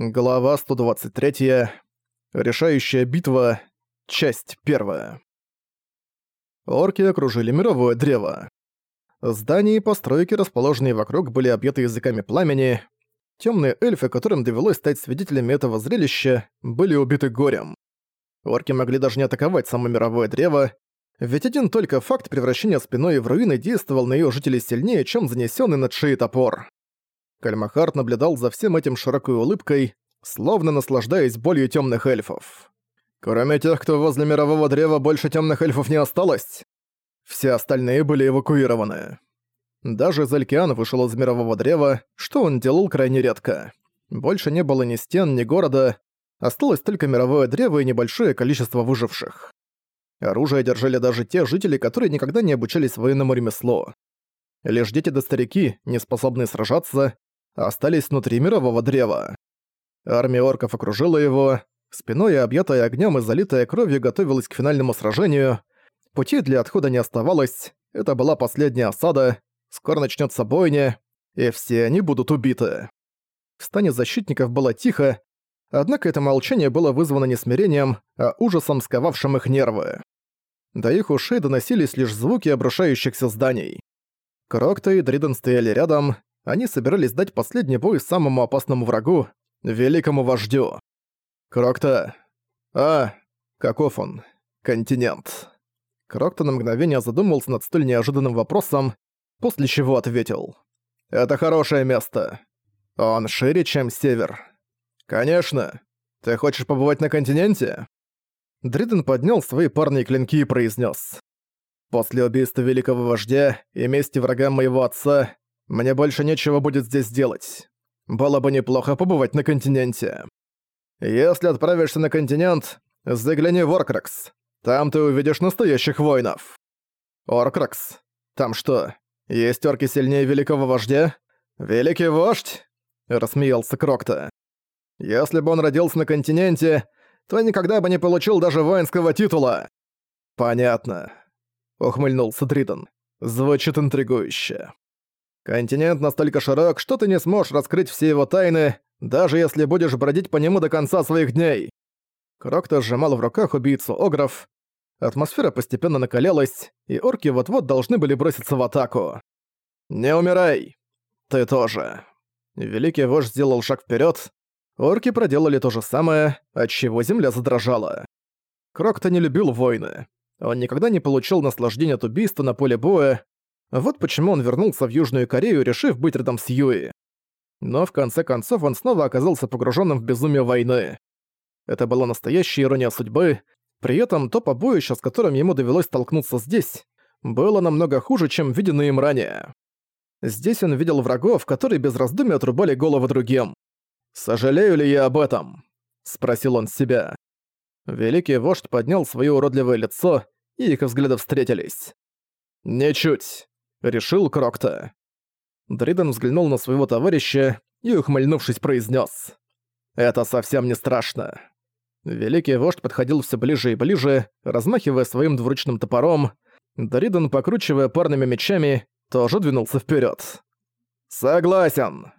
Глава 123. Решающая битва. Часть 1. Орки окружили мировое древо. Здания и постройки, расположенные вокруг, были объяты языками пламени. Темные эльфы, которым довелось стать свидетелями этого зрелища, были убиты горем. Орки могли даже не атаковать само мировое древо, ведь один только факт превращения спиной в руины действовал на ее жителей сильнее, чем занесенный над шеей топор. Кальмахарт наблюдал за всем этим широкой улыбкой, словно наслаждаясь болью темных эльфов. Кроме тех, кто возле мирового древа, больше темных эльфов не осталось. Все остальные были эвакуированы. Даже Залькиан вышел из мирового древа, что он делал крайне редко. Больше не было ни стен, ни города, осталось только мировое древо и небольшое количество выживших. Оружие держали даже те жители, которые никогда не обучались военному ремеслу. Лишь дети да старики, не способные сражаться, остались внутри мирового древа. Армия орков окружила его, спиной объятая огнем и залитая кровью готовилась к финальному сражению. Пути для отхода не оставалось, это была последняя осада, скоро начнется бойня, и все они будут убиты. В стане защитников было тихо, однако это молчание было вызвано не смирением, а ужасом, сковавшим их нервы. До их ушей доносились лишь звуки обрушающихся зданий. Крокта и Дриден стояли рядом, они собирались дать последний бой самому опасному врагу, великому вождю. Крокта. А, каков он? Континент. Крокта на мгновение задумался над столь неожиданным вопросом, после чего ответил. «Это хорошее место. Он шире, чем север. Конечно. Ты хочешь побывать на континенте?» Дриден поднял свои парные клинки и произнес: «После убийства великого вождя и мести врагам моего отца мне больше нечего будет здесь делать. Было бы неплохо побывать на континенте. Если отправишься на континент, загляни в Оркракс. Там ты увидишь настоящих воинов. Оркракс? Там что, есть орки сильнее великого вождя? Великий вождь? Рассмеялся Крокта. Если бы он родился на континенте, то никогда бы не получил даже воинского титула. Понятно. Ухмыльнулся Дриден. Звучит интригующе. Континент настолько широк, что ты не сможешь раскрыть все его тайны, даже если будешь бродить по нему до конца своих дней. Крокто сжимал в руках убийцу Огров. Атмосфера постепенно накалялась, и орки вот-вот должны были броситься в атаку. «Не умирай! Ты тоже!» Великий вождь сделал шаг вперед. Орки проделали то же самое, отчего земля задрожала. Крокто не любил войны. Он никогда не получил наслаждения от убийства на поле боя, вот почему он вернулся в Южную Корею, решив быть рядом с Юи. Но в конце концов он снова оказался погруженным в безумие войны. Это была настоящая ирония судьбы, при этом то побоище, с которым ему довелось столкнуться здесь, было намного хуже, чем виденное им ранее. Здесь он видел врагов, которые без раздумий отрубали головы другим. «Сожалею ли я об этом?» — спросил он себя. Великий вождь поднял свое уродливое лицо, и их взгляды встретились. «Ничуть. — решил Крокта. Дриден взглянул на своего товарища и, ухмыльнувшись, произнес: «Это совсем не страшно». Великий вождь подходил все ближе и ближе, размахивая своим двуручным топором. Дриден, покручивая парными мечами, тоже двинулся вперед. «Согласен!»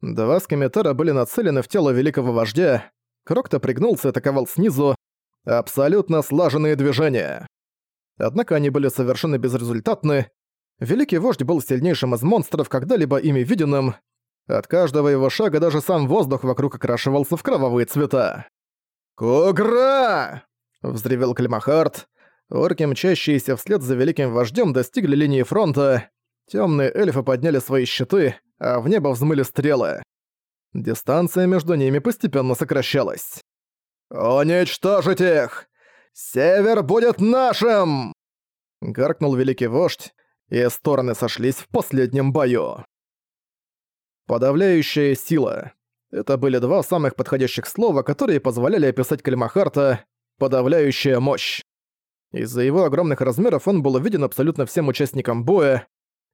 Два скеметера были нацелены в тело великого вождя. Крокта пригнулся и атаковал снизу. Абсолютно слаженные движения. Однако они были совершенно безрезультатны, Великий вождь был сильнейшим из монстров, когда-либо ими виденным. От каждого его шага даже сам воздух вокруг окрашивался в кровавые цвета. «Кугра!» — взревел Климахард. Орки, мчащиеся вслед за великим вождем, достигли линии фронта. Темные эльфы подняли свои щиты, а в небо взмыли стрелы. Дистанция между ними постепенно сокращалась. «Уничтожить их! Север будет нашим!» Гаркнул великий вождь, и стороны сошлись в последнем бою. Подавляющая сила. Это были два самых подходящих слова, которые позволяли описать Кальмахарта «подавляющая мощь». Из-за его огромных размеров он был виден абсолютно всем участникам боя.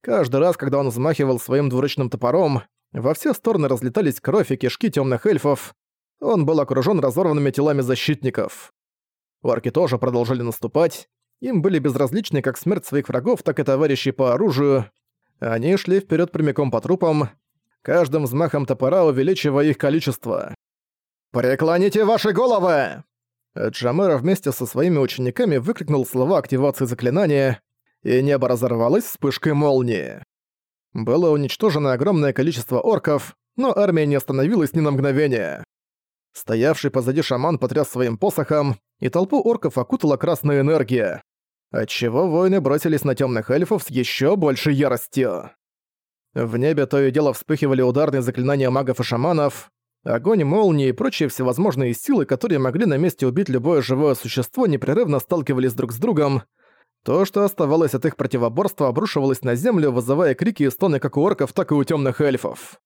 Каждый раз, когда он взмахивал своим двуручным топором, во все стороны разлетались кровь и кишки темных эльфов. Он был окружен разорванными телами защитников. Орки тоже продолжали наступать, им были безразличны как смерть своих врагов, так и товарищей по оружию. Они шли вперед прямиком по трупам, каждым взмахом топора увеличивая их количество. «Преклоните ваши головы!» Джамера вместе со своими учениками выкрикнул слова активации заклинания, и небо разорвалось вспышкой молнии. Было уничтожено огромное количество орков, но армия не остановилась ни на мгновение. Стоявший позади шаман потряс своим посохом, и толпу орков окутала красная энергия, отчего воины бросились на темных эльфов с еще большей яростью. В небе то и дело вспыхивали ударные заклинания магов и шаманов, огонь, молнии и прочие всевозможные силы, которые могли на месте убить любое живое существо, непрерывно сталкивались друг с другом. То, что оставалось от их противоборства, обрушивалось на землю, вызывая крики и стоны как у орков, так и у темных эльфов.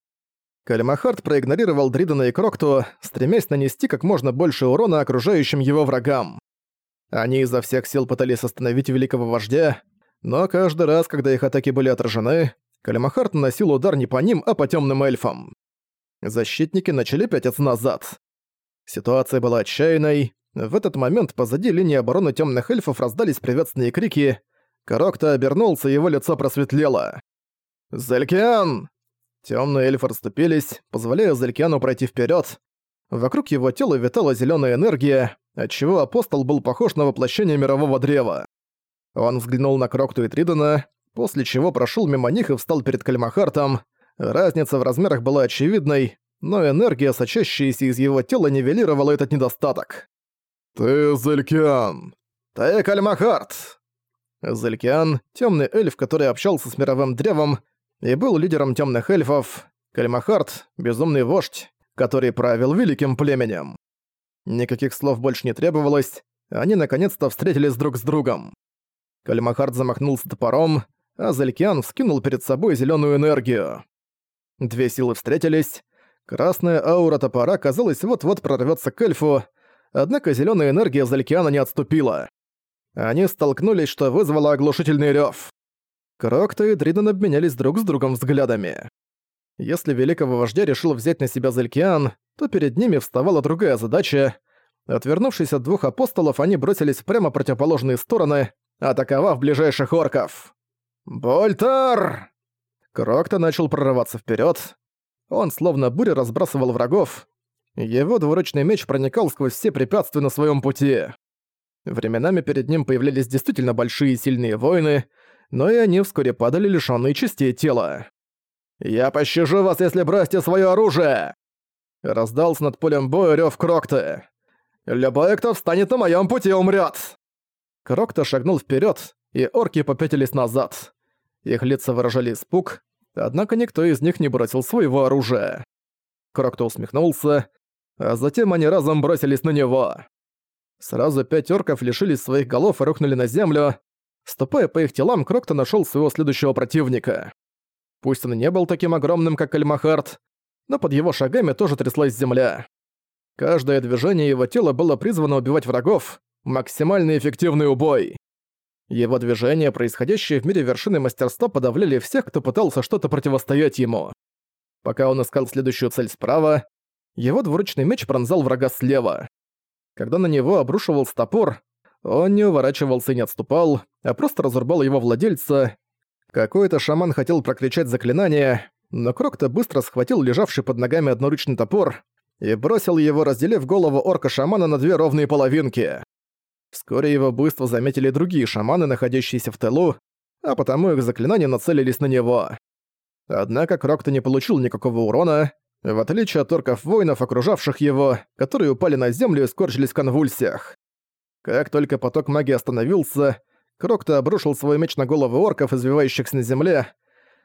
Кальмахард проигнорировал Дридена и Крокту, стремясь нанести как можно больше урона окружающим его врагам. Они изо всех сил пытались остановить великого вождя, но каждый раз, когда их атаки были отражены, Калимахард наносил удар не по ним, а по темным эльфам. Защитники начали пятиться назад. Ситуация была отчаянной. В этот момент позади линии обороны темных эльфов раздались приветственные крики. Крокта обернулся, его лицо просветлело. «Залькиан!» Темные эльфы расступились, позволяя Залькиану пройти вперед. Вокруг его тела витала зеленая энергия, отчего апостол был похож на воплощение мирового древа. Он взглянул на Крокту и Тридена, после чего прошел мимо них и встал перед Кальмахартом. Разница в размерах была очевидной, но энергия, сочащаяся из его тела, нивелировала этот недостаток. «Ты Залькиан!» «Ты Кальмахарт!» Залькиан, темный эльф, который общался с мировым древом, и был лидером темных эльфов, Кальмахарт — безумный вождь, который правил великим племенем. Никаких слов больше не требовалось, они наконец-то встретились друг с другом. Кальмахарт замахнулся топором, а Залькиан вскинул перед собой зеленую энергию. Две силы встретились, красная аура топора, казалось, вот-вот прорвется к эльфу, однако зеленая энергия Залькиана не отступила. Они столкнулись, что вызвало оглушительный рев. Крокто и Дриден обменялись друг с другом взглядами. Если великого вождя решил взять на себя Зелькиан, то перед ними вставала другая задача. Отвернувшись от двух апостолов, они бросились прямо противоположные стороны, атаковав ближайших орков. «Больтар!» Крокто начал прорываться вперед. Он словно буря разбрасывал врагов. Его двуручный меч проникал сквозь все препятствия на своем пути. Временами перед ним появлялись действительно большие и сильные воины, но и они вскоре падали лишённые частей тела. «Я пощажу вас, если бросите своё оружие!» Раздался над полем боя рёв Крокта. «Любой, кто встанет на моём пути, умрёт!» Крокта шагнул вперёд, и орки попятились назад. Их лица выражали испуг, однако никто из них не бросил своего оружия. Крокта усмехнулся, а затем они разом бросились на него. Сразу пять орков лишились своих голов и рухнули на землю, Ступая по их телам, Крокто нашел своего следующего противника. Пусть он не был таким огромным, как Кальмахард, но под его шагами тоже тряслась земля. Каждое движение его тела было призвано убивать врагов, максимально эффективный убой. Его движения, происходящие в мире вершины мастерства, подавляли всех, кто пытался что-то противостоять ему. Пока он искал следующую цель справа, его двуручный меч пронзал врага слева. Когда на него обрушивался топор, он не уворачивался и не отступал, а просто разрубал его владельца. Какой-то шаман хотел прокричать заклинание, но Крокто быстро схватил лежавший под ногами одноручный топор и бросил его, разделив голову орка-шамана на две ровные половинки. Вскоре его быстро заметили другие шаманы, находящиеся в тылу, а потому их заклинания нацелились на него. Однако Крокто не получил никакого урона, в отличие от орков-воинов, окружавших его, которые упали на землю и скорчились в конвульсиях. Как только поток магии остановился, Крокто обрушил свой меч на головы орков, извивающихся на земле.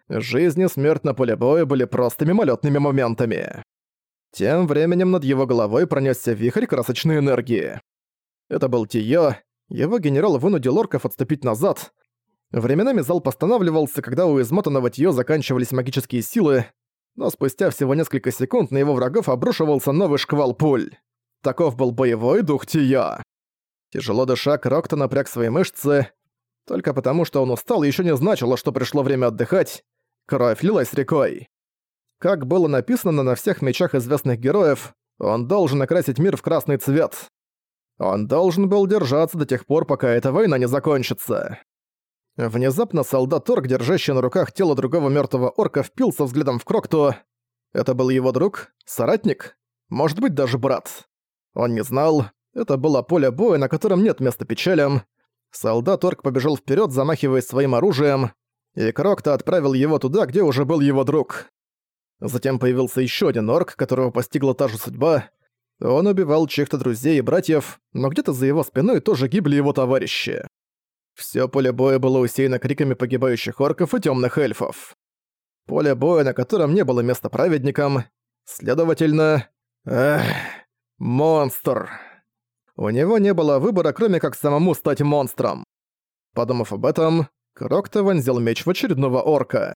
Жизнь и смерть на поле боя были просто мимолетными моментами. Тем временем над его головой пронесся вихрь красочной энергии. Это был Тиё, его генерал вынудил орков отступить назад. Временами зал постанавливался, когда у измотанного Тиё заканчивались магические силы, но спустя всего несколько секунд на его врагов обрушивался новый шквал пуль. Таков был боевой дух Тиё. Тяжело дыша, Крокто напряг свои мышцы. Только потому, что он устал, еще не значило, что пришло время отдыхать. Кровь лилась рекой. Как было написано на всех мечах известных героев, он должен окрасить мир в красный цвет. Он должен был держаться до тех пор, пока эта война не закончится. Внезапно солдат Орк, держащий на руках тело другого мертвого орка, впился взглядом в Крокту. Это был его друг? Соратник? Может быть, даже брат. Он не знал. Это было поле боя, на котором нет места печалям. Солдат-орк побежал вперед, замахиваясь своим оружием, и Крокта отправил его туда, где уже был его друг. Затем появился еще один орк, которого постигла та же судьба. Он убивал чьих-то друзей и братьев, но где-то за его спиной тоже гибли его товарищи. Всё поле боя было усеяно криками погибающих орков и тёмных эльфов. Поле боя, на котором не было места праведникам, следовательно... Эх, монстр. У него не было выбора, кроме как самому стать монстром. Подумав об этом, Крокто вонзил меч в очередного орка.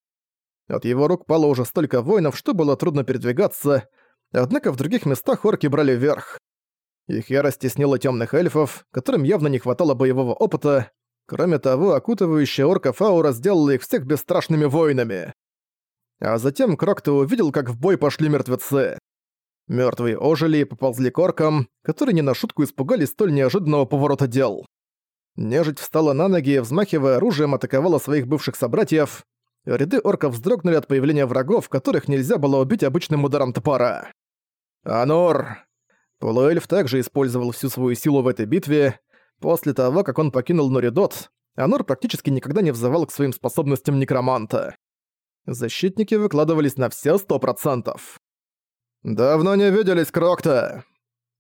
От его рук пало уже столько воинов, что было трудно передвигаться, однако в других местах орки брали верх. Их ярость теснила тёмных эльфов, которым явно не хватало боевого опыта, Кроме того, окутывающая орков аура сделала их всех бесстрашными воинами. А затем Крокто увидел, как в бой пошли мертвецы. Мертвые ожили и поползли к оркам, которые не на шутку испугались столь неожиданного поворота дел. Нежить встала на ноги и, взмахивая оружием, атаковала своих бывших собратьев. Ряды орков вздрогнули от появления врагов, которых нельзя было убить обычным ударом топора. «Анор!» Полуэльф также использовал всю свою силу в этой битве, После того, как он покинул Норидот, Анор практически никогда не взывал к своим способностям некроманта. Защитники выкладывались на все сто процентов. «Давно не виделись, Крокта!»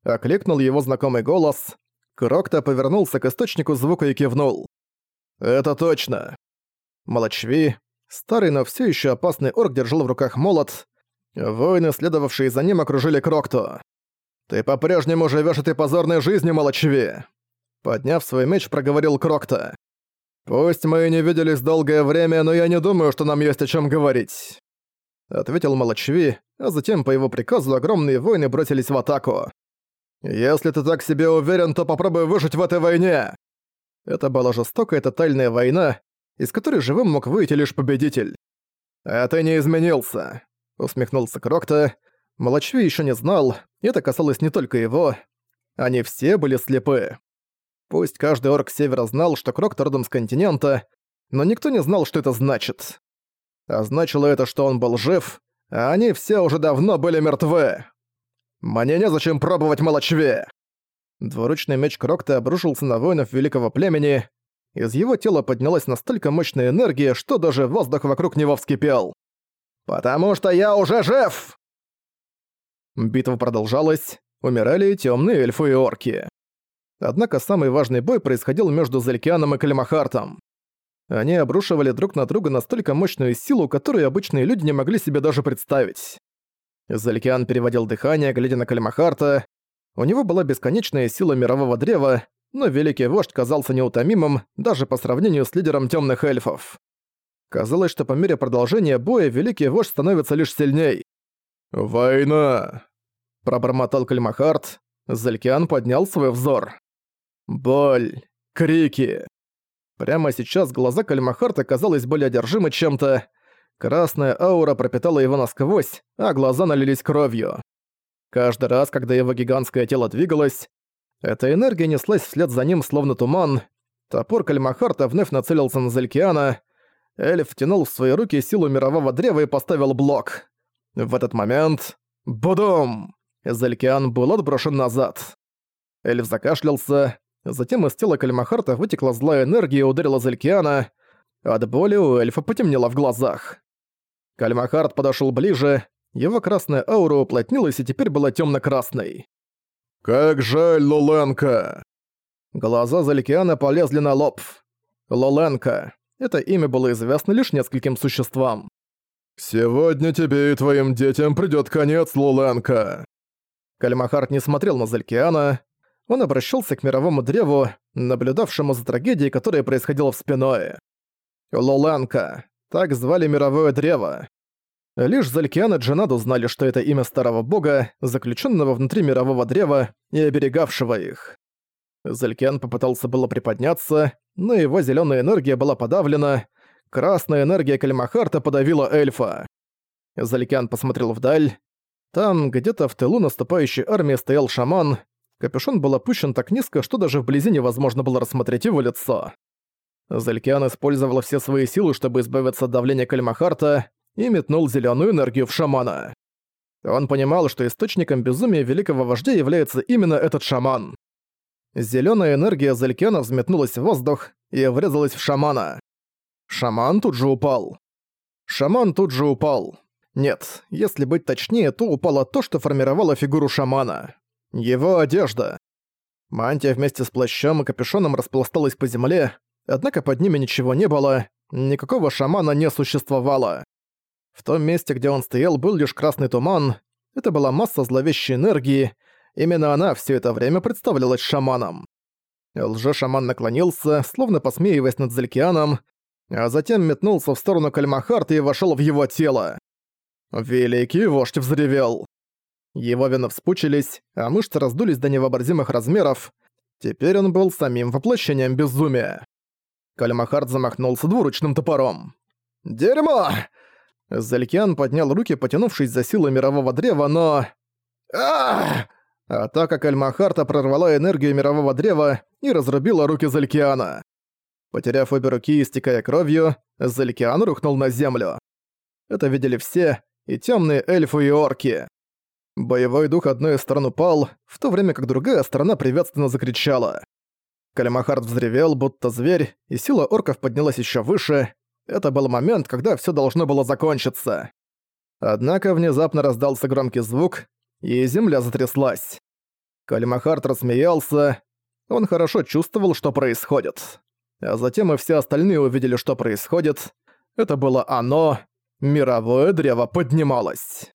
Окликнул его знакомый голос. Крокта повернулся к источнику звука и кивнул. «Это точно!» Молочви, старый, но все еще опасный орк держал в руках молот. Воины, следовавшие за ним, окружили Крокту. «Ты по-прежнему живешь этой позорной жизнью, Молочви!» Подняв свой меч, проговорил Крокта. «Пусть мы и не виделись долгое время, но я не думаю, что нам есть о чем говорить», — ответил Молочви, а затем по его приказу огромные воины бросились в атаку. «Если ты так себе уверен, то попробуй выжить в этой войне!» Это была жестокая тотальная война, из которой живым мог выйти лишь победитель. «А ты не изменился», — усмехнулся Крокта. Молочви еще не знал, и это касалось не только его. Они все были слепы. Пусть каждый орк севера знал, что Крокт родом с континента, но никто не знал, что это значит. А значило это, что он был жив, а они все уже давно были мертвы. Мне незачем пробовать молочве. Двуручный меч Крокта обрушился на воинов великого племени. Из его тела поднялась настолько мощная энергия, что даже воздух вокруг него вскипел. «Потому что я уже жив!» Битва продолжалась, умирали темные эльфы и орки. Однако самый важный бой происходил между Залькианом и Калимахартом. Они обрушивали друг на друга настолько мощную силу, которую обычные люди не могли себе даже представить. Залькиан переводил дыхание, глядя на Калимахарта. У него была бесконечная сила мирового древа, но великий вождь казался неутомимым даже по сравнению с лидером темных эльфов. Казалось, что по мере продолжения боя великий вождь становится лишь сильней. «Война!» – пробормотал Кальмахарт. Залькиан поднял свой взор. Боль. Крики. Прямо сейчас глаза Кальмахарта казались более одержимы чем-то. Красная аура пропитала его насквозь, а глаза налились кровью. Каждый раз, когда его гигантское тело двигалось, эта энергия неслась вслед за ним, словно туман. Топор Кальмахарта вновь нацелился на Залькиана. Эльф втянул в свои руки силу мирового древа и поставил блок. В этот момент... Будум! Залькиан был отброшен назад. Эльф закашлялся, Затем из тела Кальмахарта вытекла злая энергия и ударила Залькиана. От боли у эльфа потемнело в глазах. Кальмахарт подошел ближе, его красная аура уплотнилась и теперь была темно красной «Как жаль, Луленка!» Глаза Залькиана полезли на лоб. Лоленка. Это имя было известно лишь нескольким существам. «Сегодня тебе и твоим детям придёт конец, Луленка!» Кальмахарт не смотрел на Залькиана, он обращался к мировому древу, наблюдавшему за трагедией, которая происходила в спиное. Лоланка. Так звали мировое древо. Лишь Залькиан и Джанаду знали, что это имя старого бога, заключенного внутри мирового древа и оберегавшего их. Залькиан попытался было приподняться, но его зеленая энергия была подавлена, красная энергия Кальмахарта подавила эльфа. Залькиан посмотрел вдаль. Там, где-то в тылу наступающей армии стоял шаман, Капюшон был опущен так низко, что даже вблизи невозможно было рассмотреть его лицо. Залькиан использовал все свои силы, чтобы избавиться от давления Кальмахарта, и метнул зеленую энергию в шамана. Он понимал, что источником безумия великого вождя является именно этот шаман. Зелёная энергия Залькена взметнулась в воздух и врезалась в шамана. Шаман тут же упал. Шаман тут же упал. Нет, если быть точнее, то упало то, что формировало фигуру шамана. Его одежда. Мантия вместе с плащом и капюшоном распласталась по земле, однако под ними ничего не было, никакого шамана не существовало. В том месте, где он стоял, был лишь красный туман. Это была масса зловещей энергии. Именно она все это время представлялась шаманом. Лже-шаман наклонился, словно посмеиваясь над Залькианом, а затем метнулся в сторону Кальмахарта и вошел в его тело. Великий вождь взревел. Его вены вспучились, а мышцы раздулись до невообразимых размеров. Теперь он был самим воплощением безумия. Кальмахард замахнулся двуручным топором. «Дерьмо!» Залькиан поднял руки, потянувшись за силой мирового древа, но... Ах! Атака Кальмахарта прорвала энергию мирового древа и разрубила руки Залькиана. Потеряв обе руки и истекая кровью, Залькиан рухнул на землю. Это видели все, и темные эльфы и орки. Боевой дух одной из сторон упал, в то время как другая сторона приветственно закричала. Калимахард взревел, будто зверь, и сила орков поднялась еще выше, это был момент, когда все должно было закончиться. Однако внезапно раздался громкий звук, и земля затряслась. Калимахард рассмеялся. Он хорошо чувствовал, что происходит. А затем и все остальные увидели, что происходит. Это было оно. Мировое древо поднималось.